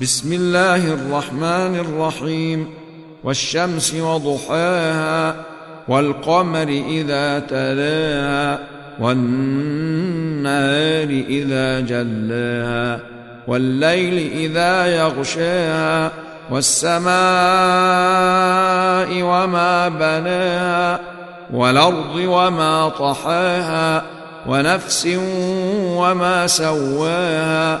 بسم الله الرحمن الرحيم. والشمس وضحاها والقمر إذا تلاها والنهار إذا جلاها والليل إذا يغشاها والسماء وما بناها والأرض وما طحاها ونفس وما سواها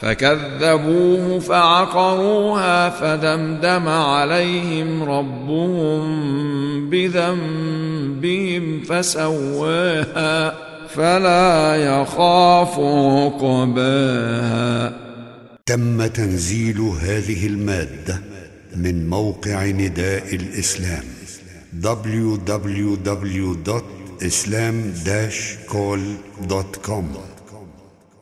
فكذبوه فعقروها فدمدم عليهم ربهم بذنبهم فسواها فلا يخاف عقباها. تم تنزيل هذه المادة من موقع نداء الإسلام www.islam-call.com